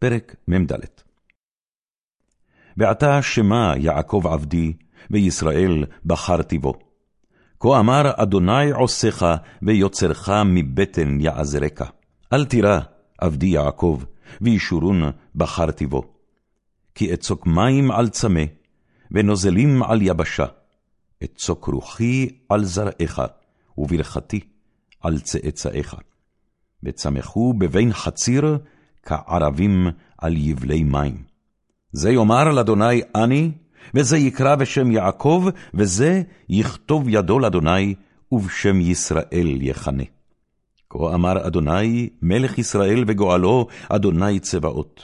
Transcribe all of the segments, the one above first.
פרק מ"ד ועתה שמע יעקב עבדי, וישראל בחרתי בו. כה אמר אדוני עושך, ויוצרך מבטן יעזרך. אל תירא, עבדי יעקב, וישורון בחרתי בו. כי אצוק מים על צמא, ונוזלים על יבשה. אצוק רוחי על זרעך, וברכתי על צאצאיך. וצמחו בבין חציר, כערבים על יבלי מים. זה יאמר לאדוני אני, וזה יקרא בשם יעקב, וזה יכתוב ידו לאדוני, ובשם ישראל יכנה. כה אמר אדוני, מלך ישראל וגואלו, אדוני צבאות.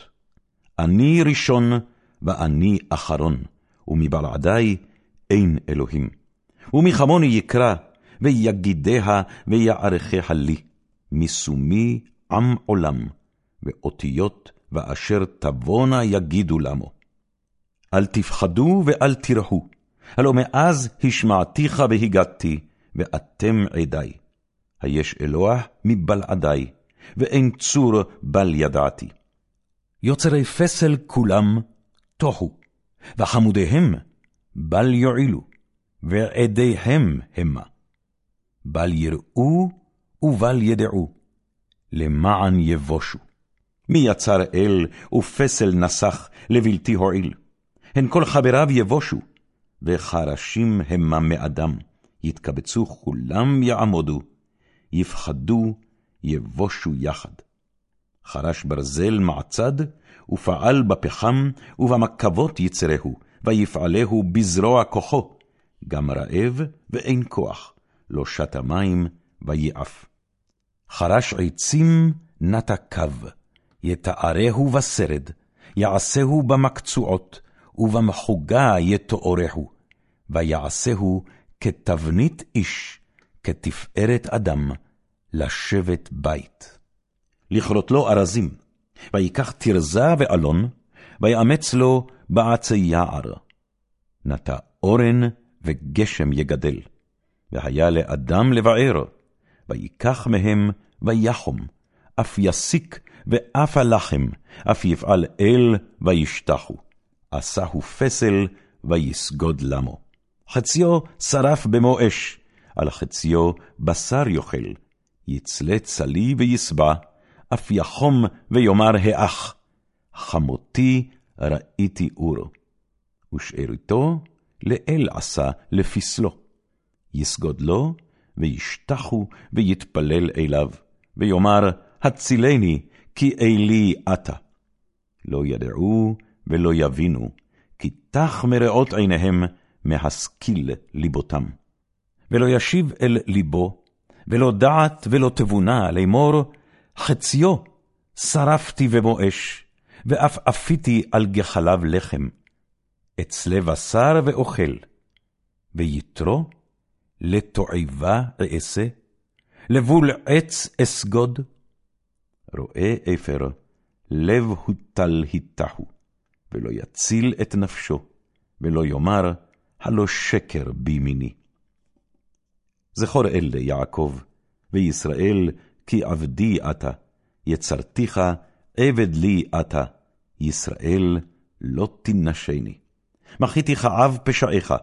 אני ראשון, ואני אחרון, ומבלעדי אין אלוהים. ומחמוני יקרא, ויגידיה ויערכיה לי, משומי עם עולם, ואותיות ואשר תבואנה יגידו למו. אל תפחדו ואל תירחו, הלא מאז השמעתיך והגדתי, ואתם עדי. היש אלוה מבלעדי, ואין צור בל ידעתי. יוצרי פסל כולם תוהו, וחמודיהם בל יועילו, ועדיהם המה. בל יראו ובל ידעו, למען יבושו. מי יצר אל ופסל נסך לבלתי הועיל? הן כל חבריו יבושו, וחרשים המה מאדם, יתקבצו כולם יעמודו, יפחדו, יבושו יחד. חרש ברזל מעצד, ופעל בפחם, ובמקבות יצרהו, ויפעלהו בזרוע כוחו, גם רעב ואין כוח, לא שתה מים, ויעף. חרש עצים נטע קו, יתארהו בסרד, יעשהו במקצועות, ובמחוגה יתוארהו, ויעשהו כתבנית איש, כתפארת אדם, לשבת בית. לכרות לו ארזים, ויקח תרזה ואלון, ויאמץ לו בעצי יער. נטע אורן וגשם יגדל, והיה לאדם לבער, ויקח מהם ויחום, אף יסיק ואף הלחם, אף יפעל אל וישתחו. עשהו פסל ויסגוד למו. חציו שרף במו אש, על חציו בשר יאכל. יצלה צלי ויסבע, אף יחום ויאמר האח. חמותי ראיתי אור. ושאריתו לאל עשה לפסלו. יסגוד לו, וישתחו ויתפלל אליו, ויאמר, הצילני, כי אלי אתה. לא ידעו ולא יבינו, כי תח מראות עיניהם מהשכיל ליבותם. ולא ישיב אל ליבו, ולא דעת ולא תבונה לאמור, חציו שרפתי במו אש, ואף אפיתי על גחליו לחם. אצלה בשר ואוכל, ויתרו לתועבה אעשה, לבול עץ אסגוד, רואה אפר, לב הוטל היטהו, ולא יציל את נפשו, ולא יאמר, הלא שקר בימיני. זכור אל ליעקב, וישראל, כי עבדי אתה, יצרתיך, עבד לי אתה, ישראל לא תנשני. מחיתי כעב פשעיך,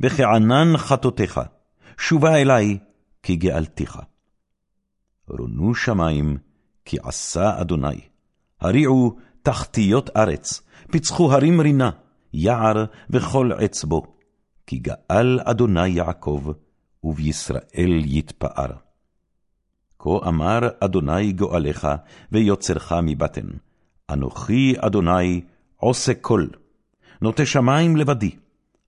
וכענן חטאותיך, שובה אלי, כי גאלתיך. רונו שמים, כי עשה אדוני. הריעו תחתיות ארץ, פיצחו הרים רינה, יער וכל עץ בו. כי גאל אדוני יעקב, ובישראל יתפאר. כה אמר אדוני גואלך, ויוצרך מבטן. אנוכי אדוני עושה כל, נוטה שמים לבדי,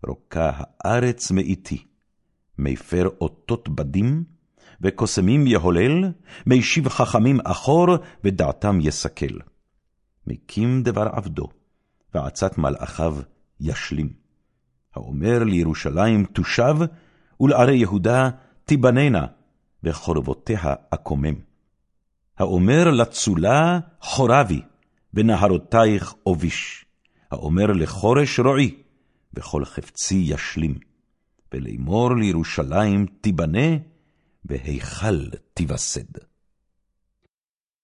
רוקה הארץ מאיתי. מפר אותות בדים, וקוסמים יהולל, מישיב חכמים אחור, ודעתם יסכל. מקים דבר עבדו, ועצת מלאכיו ישלים. האומר לירושלים תושב, ולערי יהודה תיבננה, וחורבותיה אקומם. האומר לצולה חורבי, ונהרותייך אוביש. האומר לחורש רועי, וכל חפצי ישלים. ולאמור לירושלים תיבנה, והיכל תיווסד.